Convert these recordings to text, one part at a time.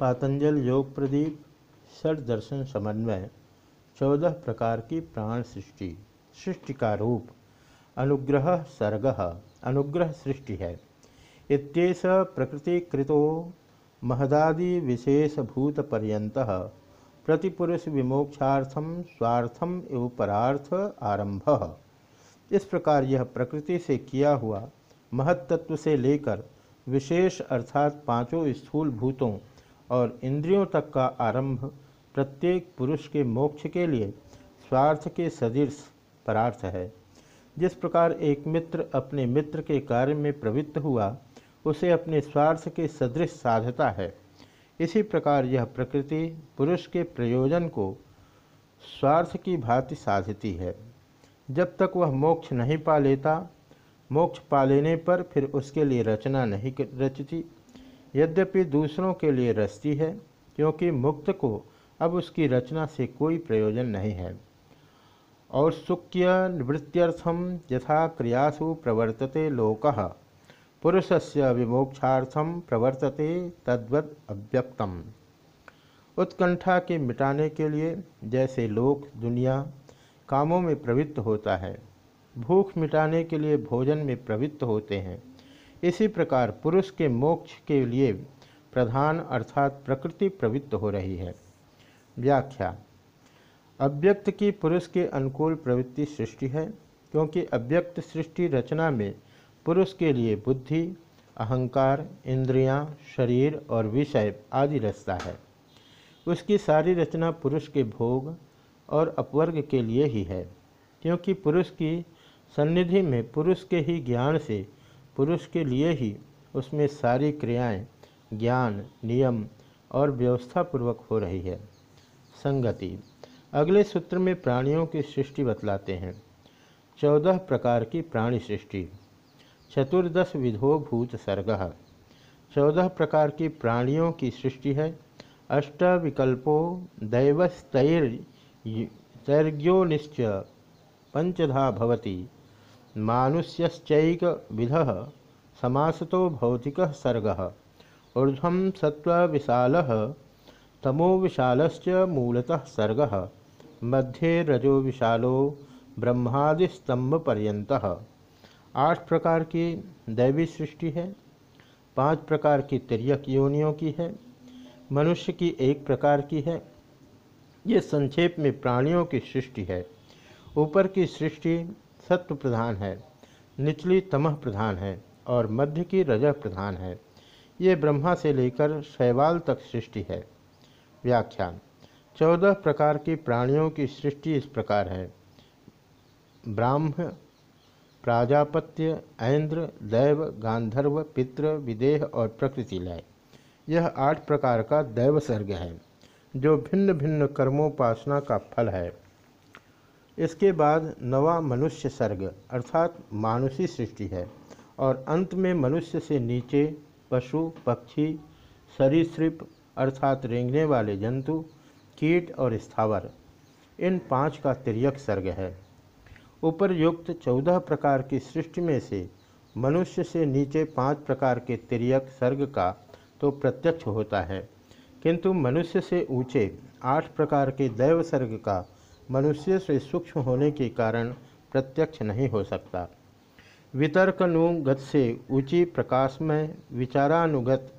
पातंजल योग प्रदीप षड दर्शन समन्वय, चौदह प्रकार की प्राण सृष्टि सृष्टि का रूप, अनुग्रह सर्ग, अनुग्रह सृष्टि है। इत्येष प्रकृतिकृतो महदादि विशेषभूत पर्यंत प्रतिपुरुष विमोक्षार्थम स्वार्थम एवं परार्थ आरंभ इस प्रकार यह प्रकृति से किया हुआ महत्त्व से लेकर विशेष अर्थात पाँचों स्थूल भूतों और इंद्रियों तक का आरंभ प्रत्येक पुरुष के मोक्ष के लिए स्वार्थ के सदृश परार्थ है। जिस प्रकार एक मित्र अपने मित्र के कार्य में प्रवृत्त हुआ, उसे अपने स्वार्थ के सदृश साधता है। इसी प्रकार यह प्रकृति पुरुष के प्रयोजन को स्वार्थ की भांति साधती है। जब तक वह मोक्ष नहीं पा लेता, मोक्ष पा लेने पर फिर उसके लिए रचना नहीं रचती। यद्यपि दूसरों के लिए रचती है, क्योंकि मुक्त को अब उसकी रचना से कोई प्रयोजन नहीं है। और सुख्य निवृत्त्यर्थम यथा क्रियासु प्रवर्तते लोक पुरुष से विमोक्षार्थम प्रवर्तते तद्वत अव्यक्तम। उत्कंठा के मिटाने के लिए जैसे लोक, दुनिया कामों में प्रवृत्त होता है, भूख मिटाने के लिए भोजन में प्रवृत्त होते हैं। इसी प्रकार पुरुष के मोक्ष के लिए प्रधान अर्थात प्रकृति प्रवृत्त हो रही है। व्याख्या। अव्यक्त की पुरुष के अनुकूल प्रवृत्ति सृष्टि है क्योंकि अव्यक्त सृष्टि रचना में पुरुष के लिए बुद्धि अहंकार इंद्रियाँ, शरीर और विषय आदि रचता है। उसकी सारी रचना पुरुष के भोग और अपवर्ग के लिए ही है क्योंकि पुरुष की सन्निधि में पुरुष के ही ज्ञान से पुरुष के लिए ही उसमें सारी क्रियाएँ, ज्ञान, नियम और व्यवस्था पूर्वक हो रही है। संगति, अगले सूत्र में प्राणियों की सृष्टि बतलाते हैं। चौदह प्रकार की प्राणी सृष्टि। चतुर्दश विधो भूत सर्ग। चौदह प्रकार की प्राणियों की सृष्टि है। अष्ट विकल्पो दैवस्तैर्योनिश्च पंचधा भवती। मानुष्यश्चैक विध समासतो भौतिक सर्ग। ऊर्धम सत्व विशाल, तमो विशालश्च मूलतः सर्ग। मध्ये रजो विशालो ब्रह्मादिस्तंभ पर्यंत आठ प्रकार की दैवी सृष्टि है, पाँच प्रकार की तिरक योनियों की है, मनुष्य की एक प्रकार की है। ये संक्षेप में प्राणियों की सृष्टि है। ऊपर की सृष्टि सत्व प्रधान है, निचली तमह प्रधान है और मध्य की रजह प्रधान है। ये ब्रह्मा से लेकर शैवाल तक सृष्टि है। व्याख्यान, चौदह प्रकार की प्राणियों की सृष्टि इस प्रकार है। ब्राह्म, प्राजापत्य, ऐन्द्र, दैव, गांधर्व, पितृ, विदेह और प्रकृति लय। यह आठ प्रकार का दैव सर्ग है, जो भिन्न भिन्न कर्मोपासना का फल है। इसके बाद नवा मनुष्य सर्ग, अर्थात मानुषी सृष्टि है। और अंत में मनुष्य से नीचे पशु, पक्षी, सरीसृप, अर्थात रेंगने वाले जंतु, कीट और स्थावर, इन पाँच का तिरक सर्ग है। उपरयुक्त चौदह प्रकार की सृष्टि में से मनुष्य से नीचे पाँच प्रकार के तिरक सर्ग का तो प्रत्यक्ष होता है। किंतु मनुष्य से ऊँचे आठ प्रकार के दैव सर्ग का मनुष्य से सूक्ष्म होने के कारण प्रत्यक्ष नहीं हो सकता। वितर्कनुगत से ऊँची प्रकाशमय, विचारानुगत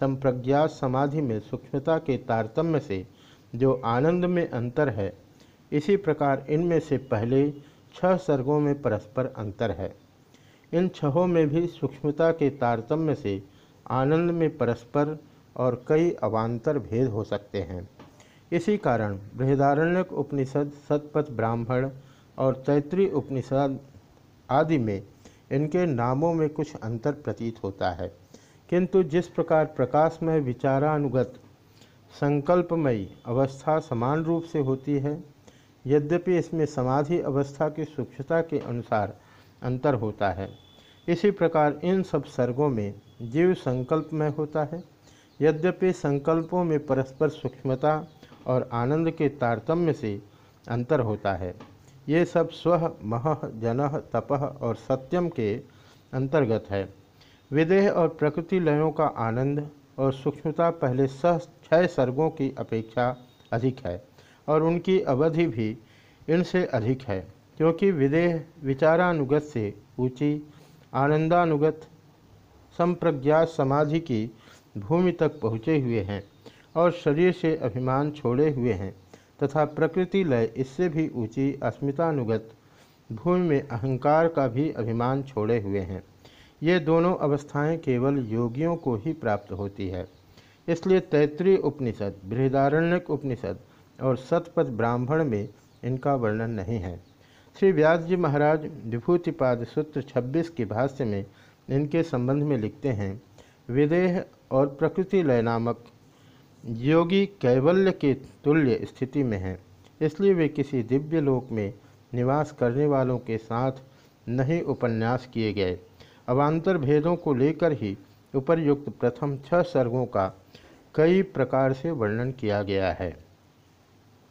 संप्रज्ञात समाधि में सूक्ष्मता के तारतम्य से जो आनंद में अंतर है, इसी प्रकार इनमें से पहले छह सर्गों में परस्पर अंतर है। इन छहों में भी सूक्ष्मता के तारतम्य से आनंद में परस्पर और कई अवान्तर भेद हो सकते हैं। इसी कारण बृहदारण्यक उपनिषद, सतपथ ब्राह्मण और तैतृय उपनिषद आदि में इनके नामों में कुछ अंतर प्रतीत होता है। किंतु जिस प्रकार प्रकाशमय, विचारानुगत, संकल्पमयी अवस्था समान रूप से होती है, यद्यपि इसमें समाधि अवस्था की सूक्ष्मता के अनुसार अंतर होता है, इसी प्रकार इन सब सर्गों में जीव संकल्पमय होता है। यद्यपि संकल्पों में परस्पर सूक्ष्मता और आनंद के तारतम्य से अंतर होता है। ये सब स्व, मह, जन तपह और सत्यम के अंतर्गत है। विदेह और प्रकृति लयों का आनंद और सूक्ष्मता पहले सह छह सर्गों की अपेक्षा अधिक है और उनकी अवधि भी इनसे अधिक है, क्योंकि विदेह विचारानुगत से ऊँची, आनंदानुगत संप्रज्ञात समाधि की भूमि तक पहुँचे हुए हैं। और शरीर से अभिमान छोड़े हुए हैं तथा प्रकृति लय इससे भी ऊँची अस्मितानुगत भूमि में अहंकार का भी अभिमान छोड़े हुए हैं। ये दोनों अवस्थाएँ केवल योगियों को ही प्राप्त होती है। इसलिए तैतृय उपनिषद, बृहदारण्यक उपनिषद और सतपथ ब्राह्मण में इनका वर्णन नहीं है। श्री व्यास जी महाराज विभूतिपाद सूत्र 26 के भाष्य में इनके संबंध में लिखते हैं, विदेह और प्रकृति लय नामक योगी कैवल्य के तुल्य स्थिति में है, इसलिए वे किसी दिव्य लोक में निवास करने वालों के साथ नहीं उपन्यास किए गए। अवान्तर भेदों को लेकर ही उपर्युक्त प्रथम छह सर्गों का कई प्रकार से वर्णन किया गया है।